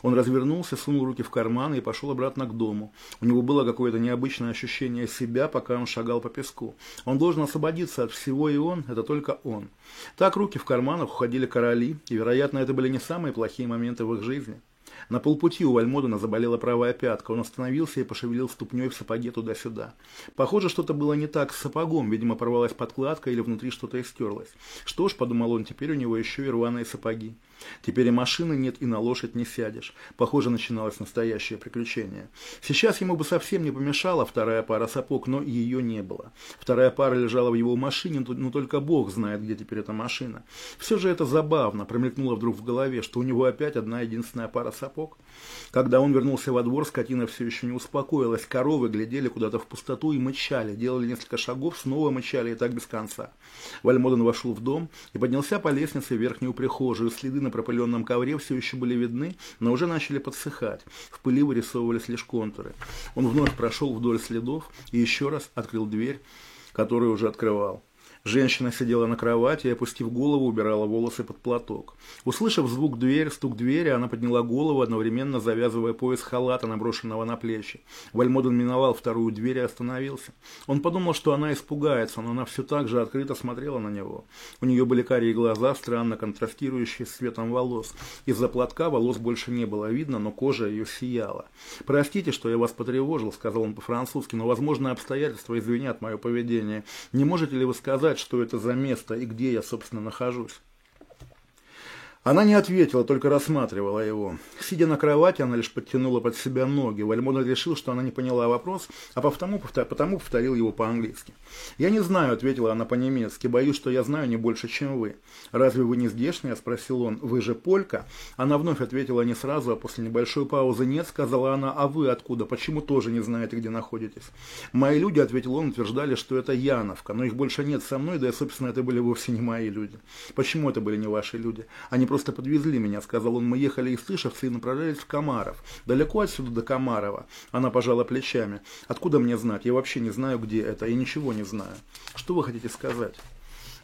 Он развернулся, сунул руки в карманы и пошел обратно к дому. У него было какое-то необычное ощущение себя, пока он шагал по песку. Он должен освободиться от всего, и он – это только он. Так руки в карманах уходили короли, и, вероятно, это были не самые плохие моменты в их жизни. На полпути у Вальмодена заболела правая пятка. Он остановился и пошевелил ступней в сапоге туда-сюда. Похоже, что-то было не так с сапогом. Видимо, порвалась подкладка или внутри что-то истерлось. Что ж, подумал он, теперь у него еще и рваные сапоги. Теперь и машины нет, и на лошадь не сядешь. Похоже, начиналось настоящее приключение. Сейчас ему бы совсем не помешала вторая пара сапог, но ее не было. Вторая пара лежала в его машине, но только Бог знает, где теперь эта машина. Все же это забавно, промелькнуло вдруг в голове, что у него опять одна единственная пара сапог. Когда он вернулся во двор, скотина все еще не успокоилась. Коровы глядели куда-то в пустоту и мычали. Делали несколько шагов, снова мычали и так без конца. Вальмоден вошел в дом и поднялся по лестнице в верхнюю прихожую. Следы на пропыленном ковре все еще были видны, но уже начали подсыхать. В пыли вырисовывались лишь контуры. Он вновь прошел вдоль следов и еще раз открыл дверь, которую уже открывал. Женщина сидела на кровати и, опустив голову, убирала волосы под платок. Услышав звук двери, стук двери, она подняла голову, одновременно завязывая пояс халата, наброшенного на плечи. Вальмоден миновал вторую дверь и остановился. Он подумал, что она испугается, но она все так же открыто смотрела на него. У нее были карие глаза, странно контрастирующие с цветом волос. Из-за платка волос больше не было видно, но кожа ее сияла. «Простите, что я вас потревожил», — сказал он по-французски, «но, возможно, обстоятельства извинят мое поведение. Не можете ли вы сказать, сказать, что это за место и где я, собственно, нахожусь. Она не ответила, только рассматривала его. Сидя на кровати, она лишь подтянула под себя ноги. Вальмона решил, что она не поняла вопрос, а потому, потому повторил его по-английски. «Я не знаю», — ответила она по-немецки. «Боюсь, что я знаю не больше, чем вы». «Разве вы не здешняя?» — спросил он. «Вы же полька?» Она вновь ответила не сразу, а после небольшой паузы «нет», сказала она. «А вы откуда? Почему тоже не знаете, где находитесь?» «Мои люди», — ответил он, утверждали, что это Яновка, но их больше нет со мной, да и, собственно, это были вовсе не мои люди. «Почему это были не ваши люди?» «Они просто подвезли меня», — сказал он. «Мы ехали из Сышевца и направлялись в Комаров. Далеко отсюда до Комарова». Она пожала плечами. «Откуда мне знать? Я вообще не знаю, где это. Я ничего не знаю. Что вы хотите сказать?»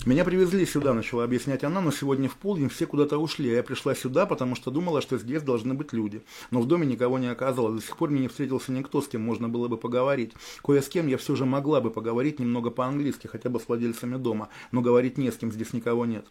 Меня привезли сюда, начала объяснять она, но сегодня в полдень все куда-то ушли, а я пришла сюда, потому что думала, что здесь должны быть люди. Но в доме никого не оказалось, до сих пор мне не встретился никто, с кем можно было бы поговорить. Кое с кем я все же могла бы поговорить немного по-английски, хотя бы с владельцами дома, но говорить не с кем, здесь никого нет.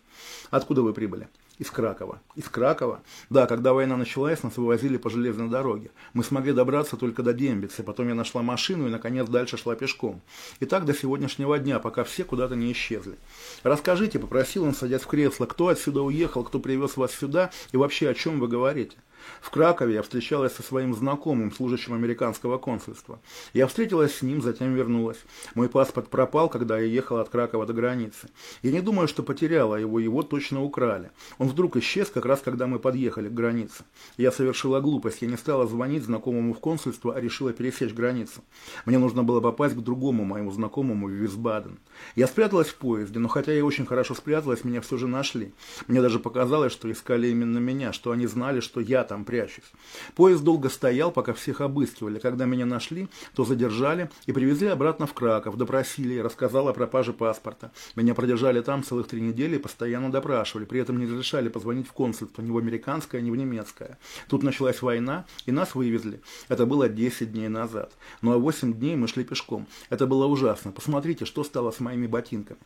Откуда вы прибыли? Из Кракова. Из Кракова? Да, когда война началась, нас вывозили по железной дороге. Мы смогли добраться только до Дембицы, потом я нашла машину и, наконец, дальше шла пешком. И так до сегодняшнего дня, пока все куда-то не исчезли. Расскажите, попросил он, садясь в кресло, кто отсюда уехал, кто привез вас сюда и вообще о чем вы говорите? В Кракове я встречалась со своим знакомым, служащим американского консульства. Я встретилась с ним, затем вернулась. Мой паспорт пропал, когда я ехала от Кракова до границы. Я не думаю, что потеряла его, его точно украли. Он вдруг исчез, как раз когда мы подъехали к границе. Я совершила глупость, я не стала звонить знакомому в консульство, а решила пересечь границу. Мне нужно было попасть к другому моему знакомому в Висбаден. Я спряталась в поезде, но хотя я очень хорошо спряталась, меня все же нашли. Мне даже показалось, что искали именно меня, что они знали, что я там там прячусь. Поезд долго стоял, пока всех обыскивали. Когда меня нашли, то задержали и привезли обратно в Краков, допросили, рассказал о пропаже паспорта. Меня продержали там целых три недели и постоянно допрашивали, при этом не разрешали позвонить в консульство, ни в американское, ни в немецкое. Тут началась война, и нас вывезли. Это было 10 дней назад. Ну а 8 дней мы шли пешком. Это было ужасно. Посмотрите, что стало с моими ботинками.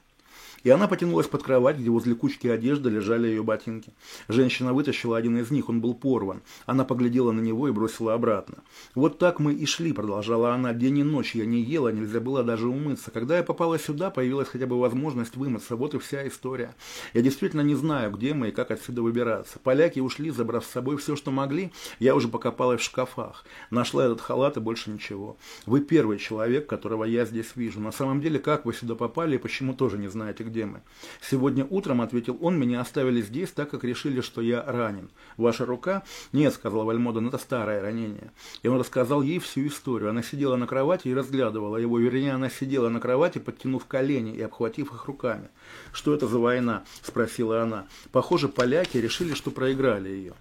И она потянулась под кровать, где возле кучки одежды лежали ее ботинки. Женщина вытащила один из них, он был порван. Она поглядела на него и бросила обратно. «Вот так мы и шли», — продолжала она. «День и ночь я не ела, нельзя было даже умыться. Когда я попала сюда, появилась хотя бы возможность вымыться. Вот и вся история. Я действительно не знаю, где мы и как отсюда выбираться. Поляки ушли, забрав с собой все, что могли. Я уже покопалась в шкафах. Нашла этот халат и больше ничего. Вы первый человек, которого я здесь вижу. На самом деле, как вы сюда попали и почему тоже не знаете, где мы. Сегодня утром, ответил он, меня оставили здесь, так как решили, что я ранен. Ваша рука? Нет, сказал Вальмоден, это старое ранение. И он рассказал ей всю историю. Она сидела на кровати и разглядывала его. Вернее, она сидела на кровати, подтянув колени и обхватив их руками. Что это за война? Спросила она. Похоже, поляки решили, что проиграли ее.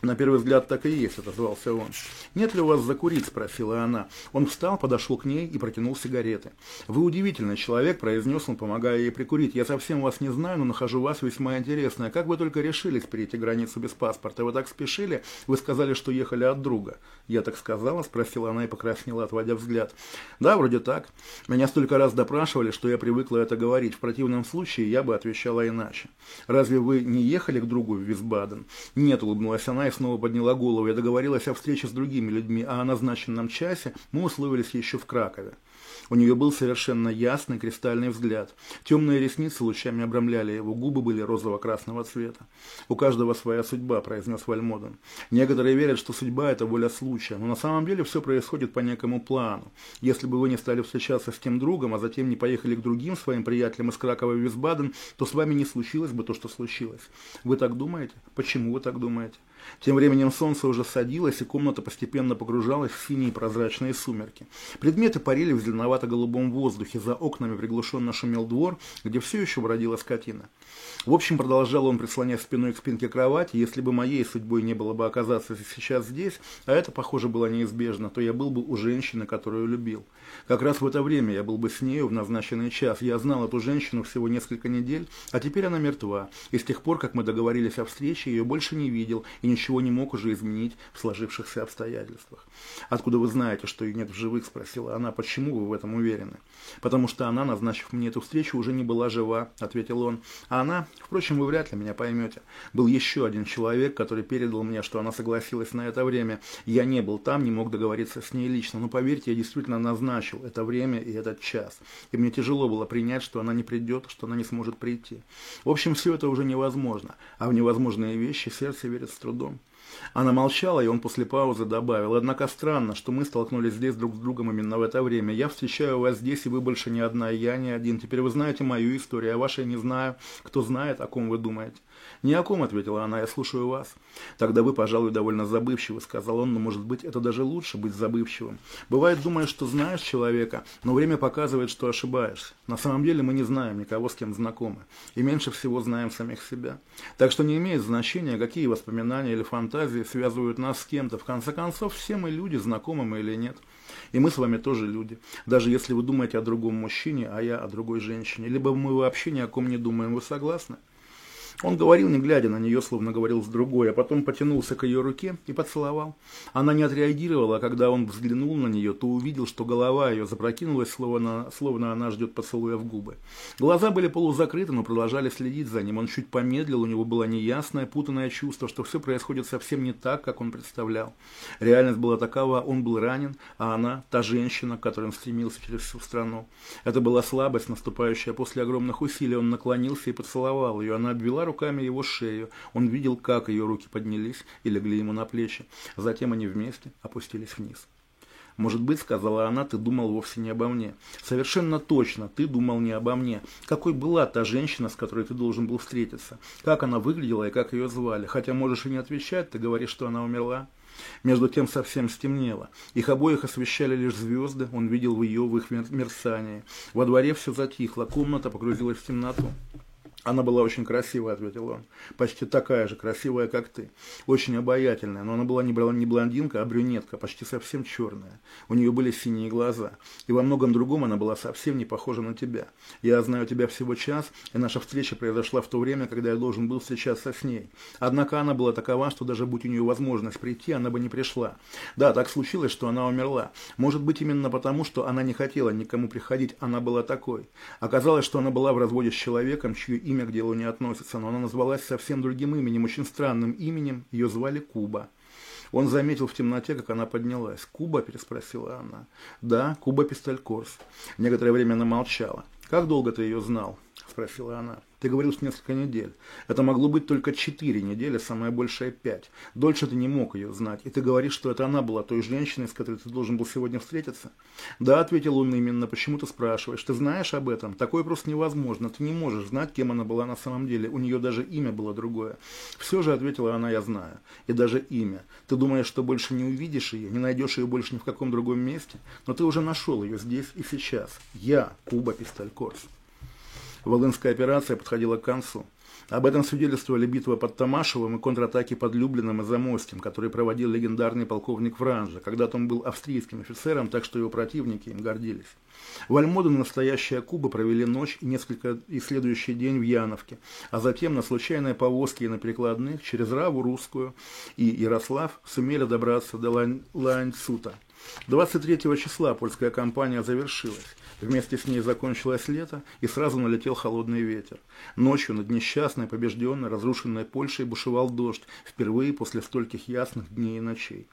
На первый взгляд так и есть, отозвался он. Нет ли у вас закурить? спросила она. Он встал, подошел к ней и протянул сигареты. Вы удивительный человек, произнес он, помогая ей прикурить. Я совсем вас не знаю, но нахожу вас весьма интересной. Как вы только решились перейти границу без паспорта? Вы так спешили? Вы сказали, что ехали от друга. Я так сказала, спросила она и покраснела, отводя взгляд. Да, вроде так. Меня столько раз допрашивали, что я привыкла это говорить. В противном случае я бы отвечала иначе. Разве вы не ехали к другу в Висбаден? Нет, улыбнулась она и снова подняла голову. Я договорилась о встрече с другими людьми, а о назначенном часе мы условились еще в Кракове. У нее был совершенно ясный кристальный взгляд. Темные ресницы лучами обрамляли его, губы были розово-красного цвета. «У каждого своя судьба», – произнес Вальмоден. «Некоторые верят, что судьба – это воля случая, но на самом деле все происходит по некому плану. Если бы вы не стали встречаться с тем другом, а затем не поехали к другим своим приятелям из Кракова в Висбаден, то с вами не случилось бы то, что случилось. Вы так думаете? Почему вы так думаете?» Тем временем солнце уже садилось, и комната постепенно погружалась в синие прозрачные сумерки. Предметы парили в зеленовато-голубом воздухе, за окнами приглушенно шумел двор, где все еще бродила скотина. В общем, продолжал он, прислонясь спиной к спинке кровати, если бы моей судьбой не было бы оказаться сейчас здесь, а это, похоже, было неизбежно, то я был бы у женщины, которую любил. Как раз в это время я был бы с нею в назначенный час. Я знал эту женщину всего несколько недель, а теперь она мертва. И с тех пор, как мы договорились о встрече, ее больше не видел и ничего не мог уже изменить в сложившихся обстоятельствах. «Откуда вы знаете, что ее нет в живых?» – спросила она. «Почему вы в этом уверены?» «Потому что она, назначив мне эту встречу, уже не была жива», – ответил он. «А она, впрочем, вы вряд ли меня поймете. Был еще один человек, который передал мне, что она согласилась на это время. Я не был там, не мог договориться с ней лично, но поверьте, я действительно назначил это время и этот час. И мне тяжело было принять, что она не придет, что она не сможет прийти. В общем, все это уже невозможно, а в невозможные вещи сердце верит с трудом. Она молчала, и он после паузы добавил, «Однако странно, что мы столкнулись здесь друг с другом именно в это время. Я встречаю вас здесь, и вы больше не одна, и я не один. Теперь вы знаете мою историю, а вашей не знаю. Кто знает, о ком вы думаете?» «Ни о ком», — ответила она, — «я слушаю вас». «Тогда вы, пожалуй, довольно забывчивы», — сказал он, — «но, может быть, это даже лучше быть забывчивым. Бывает, думаешь, что знаешь человека, но время показывает, что ошибаешься. На самом деле мы не знаем никого, с кем знакомы, и меньше всего знаем самих себя. Так что не имеет значения, какие воспоминания или фантазии связывают нас с кем-то. В конце концов, все мы люди, знакомы мы или нет. И мы с вами тоже люди. Даже если вы думаете о другом мужчине, а я о другой женщине. Либо мы вообще ни о ком не думаем. Вы согласны? Он говорил, не глядя на нее, словно говорил с другой, а потом потянулся к ее руке и поцеловал. Она не отреагировала, а когда он взглянул на нее, то увидел, что голова ее запрокинулась, словно, словно она ждет поцелуя в губы. Глаза были полузакрыты, но продолжали следить за ним. Он чуть помедлил, у него было неясное, путанное чувство, что все происходит совсем не так, как он представлял. Реальность была такова, он был ранен, а она, та женщина, к которой он стремился через всю страну. Это была слабость, наступающая после огромных усилий. Он наклонился и поцеловал ее. Она обвела руками его шею. Он видел, как ее руки поднялись и легли ему на плечи. Затем они вместе опустились вниз. «Может быть, — сказала она, — ты думал вовсе не обо мне. Совершенно точно, ты думал не обо мне. Какой была та женщина, с которой ты должен был встретиться? Как она выглядела и как ее звали? Хотя можешь и не отвечать, ты говоришь, что она умерла». Между тем совсем стемнело. Их обоих освещали лишь звезды, он видел ее в их мерцании. Во дворе все затихло, комната погрузилась в темноту. Она была очень красивая, ответил он. Почти такая же красивая, как ты. Очень обаятельная, но она была не блондинка, а брюнетка, почти совсем черная. У нее были синие глаза. И во многом другом она была совсем не похожа на тебя. Я знаю тебя всего час, и наша встреча произошла в то время, когда я должен был встречаться с ней. Однако она была такова, что даже будь у нее возможность прийти, она бы не пришла. Да, так случилось, что она умерла. Может быть, именно потому, что она не хотела никому приходить, она была такой. Оказалось, что она была в разводе с человеком, чье имя имя к делу не относится, но она назвалась совсем другим именем, очень странным именем, ее звали Куба. Он заметил в темноте, как она поднялась. «Куба?» – переспросила она. «Да, Куба Пистолькорс». Некоторое время она молчала. «Как долго ты ее знал?» – спросила она. Ты говорил, что несколько недель. Это могло быть только четыре недели, самое большее пять. Дольше ты не мог ее знать. И ты говоришь, что это она была той женщиной, с которой ты должен был сегодня встретиться? Да, ответил он именно. Почему ты спрашиваешь? Ты знаешь об этом? Такое просто невозможно. Ты не можешь знать, кем она была на самом деле. У нее даже имя было другое. Все же, ответила она, я знаю. И даже имя. Ты думаешь, что больше не увидишь ее, не найдешь ее больше ни в каком другом месте? Но ты уже нашел ее здесь и сейчас. Я, Куба Пистолькорс. Волынская операция подходила к концу. Об этом свидетельствовали битва под Тамашевым и контратаки под Люблином и Замостьем, которые проводил легендарный полковник Вранжа. Когда-то он был австрийским офицером, так что его противники им гордились. В Альмоду настоящая Куба провели ночь и несколько и следующий день в Яновке, а затем на случайной повозке и на перекладных через Раву Русскую и Ярослав сумели добраться до Лань, Ланьцута. 23 числа польская кампания завершилась. Вместе с ней закончилось лето, и сразу налетел холодный ветер. Ночью над несчастной, побежденной, разрушенной Польшей бушевал дождь, впервые после стольких ясных дней и ночей.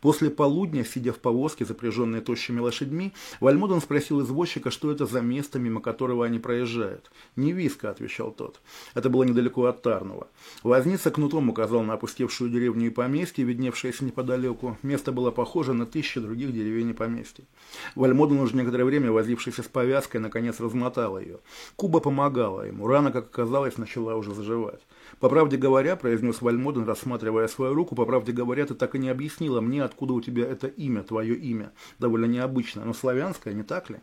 После полудня, сидя в повозке, запряженной тощими лошадьми, Вальмоден спросил извозчика, что это за место, мимо которого они проезжают. «Не Виска», — отвечал тот. Это было недалеко от Тарнова. Возница кнутом указал на опустевшую деревню и поместье, видневшееся неподалеку. Место было похоже на тысячи других деревень и поместий. Вальмоден, уже некоторое время возившийся с повязкой, наконец размотал ее. Куба помогала ему. Рана, как оказалось, начала уже заживать. «По правде говоря», — произнес Вальмоден, рассматривая свою руку, «по правде говоря, ты так и не объяснила мне, откуда у тебя это имя, твое имя. Довольно необычное, но славянское, не так ли?»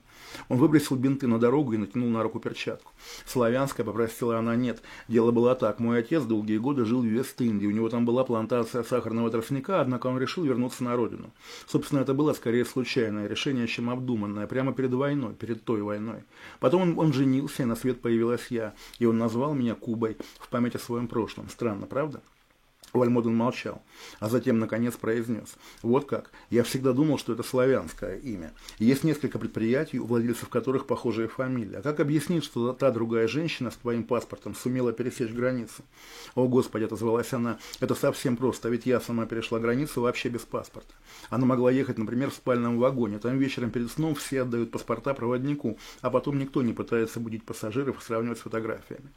Он выбросил бинты на дорогу и натянул на руку перчатку. «Славянская», — попросила она, — «нет. Дело было так. Мой отец долгие годы жил в Вест-Индии. У него там была плантация сахарного тростника, однако он решил вернуться на родину. Собственно, это было скорее случайное решение, чем обдуманное, прямо перед войной, перед той войной. Потом он, он женился, и на свет появилась я, и он назвал меня Кубой в память о своем своем прошлом. Странно, правда? Вальмоден молчал, а затем, наконец, произнес. «Вот как. Я всегда думал, что это славянское имя. Есть несколько предприятий, у владельцев которых похожая фамилия. А как объяснить, что та другая женщина с твоим паспортом сумела пересечь границу?» «О, Господи!» – отозвалась она. «Это совсем просто, ведь я сама перешла границу вообще без паспорта. Она могла ехать, например, в спальном вагоне. Там вечером перед сном все отдают паспорта проводнику, а потом никто не пытается будить пассажиров и сравнивать с фотографиями.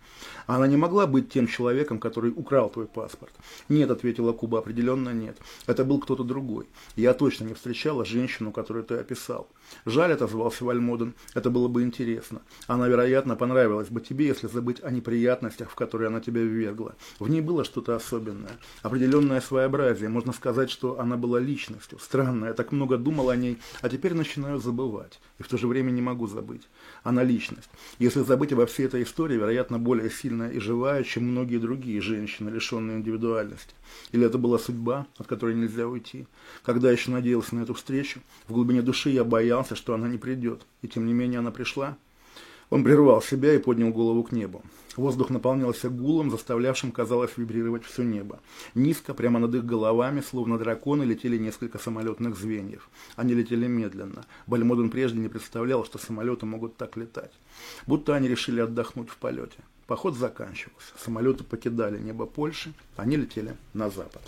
Она не могла быть тем человеком, который украл твой паспорт. Нет, ответила Куба, определенно нет. Это был кто-то другой. Я точно не встречала женщину, которую ты описал. Жаль, отозвался Вальмоден, это было бы интересно. Она, вероятно, понравилась бы тебе, если забыть о неприятностях, в которые она тебя ввергла. В ней было что-то особенное, определенное своеобразие. Можно сказать, что она была личностью. Странно, я так много думал о ней, а теперь начинаю забывать. И в то же время не могу забыть. Она личность. Если забыть обо всей этой истории, вероятно, более сильная и живая, чем многие другие женщины, лишенные индивидуальности. Или это была судьба, от которой нельзя уйти. Когда я еще надеялся на эту встречу, в глубине души я боялся, что она не придет. И тем не менее она пришла. Он прервал себя и поднял голову к небу. Воздух наполнялся гулом, заставлявшим, казалось, вибрировать все небо. Низко, прямо над их головами, словно драконы, летели несколько самолетных звеньев. Они летели медленно. Бальмоден прежде не представлял, что самолеты могут так летать. Будто они решили отдохнуть в полете. Поход заканчивался. Самолеты покидали небо Польши, они летели на запад.